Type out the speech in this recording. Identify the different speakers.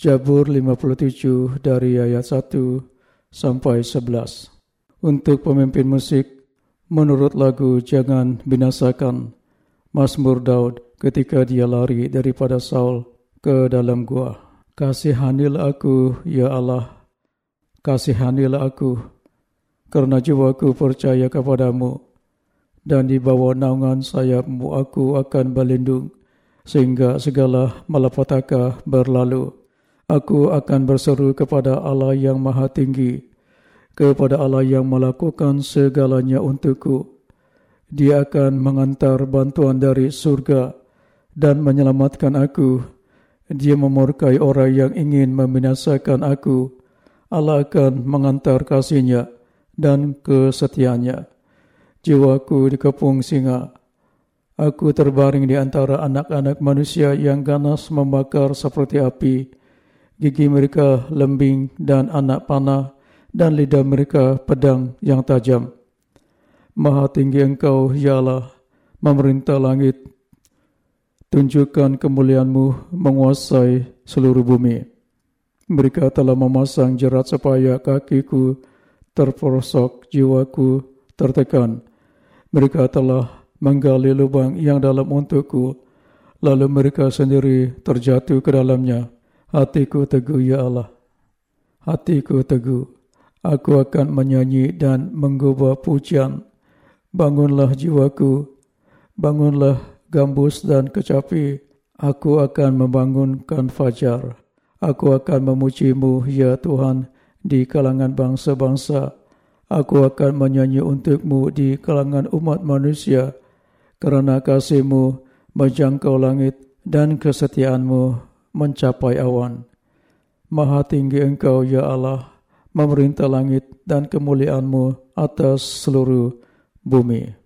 Speaker 1: Jabur 57 dari ayat 1 sampai 11. Untuk pemimpin musik, menurut lagu Jangan Binasakan, Mazmur Daud ketika dia lari daripada Saul ke dalam gua. Kasihanilah aku, ya Allah, kasihanilah aku, kerana jiwaku percaya kepadamu, dan di bawah naungan sayapmu aku akan berlindung, sehingga segala malapetaka berlalu. Aku akan berseru kepada Allah yang maha tinggi, kepada Allah yang melakukan segalanya untukku. Dia akan mengantar bantuan dari surga dan menyelamatkan aku. Dia memurkai orang yang ingin membinasakan aku. Allah akan mengantar kasihnya dan kesetiaannya. Jiwaku dikepung singa. Aku terbaring di antara anak-anak manusia yang ganas membakar seperti api gigi mereka lembing dan anak panah dan lidah mereka pedang yang tajam. Maha tinggi engkau, ya Allah, memerintah langit. Tunjukkan kemuliaanmu menguasai seluruh bumi. Mereka telah memasang jerat supaya kakiku terperosok, jiwaku tertekan. Mereka telah menggali lubang yang dalam untukku, lalu mereka sendiri terjatuh ke dalamnya. Hatiku teguh, Ya Allah. Hatiku teguh. Aku akan menyanyi dan menggubah pujian. Bangunlah jiwaku. Bangunlah gambus dan kecapi. Aku akan membangunkan fajar. Aku akan memujimu, Ya Tuhan, di kalangan bangsa-bangsa. Aku akan menyanyi untukmu di kalangan umat manusia. Kerana kasihmu menjangkau langit dan kesetiaanmu mencapai awan. Maha tinggi engkau, Ya Allah, memerintah langit dan kemuliaanmu atas seluruh bumi.